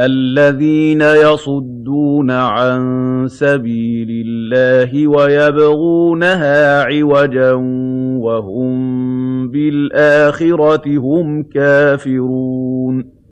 الَّذِينَ يَصُدُّونَ عَن سَبِيلِ اللَّهِ وَيَبْغُونَهَا عِوَجًا وَهُم بِالْآخِرَةِ هُمْ كَافِرُونَ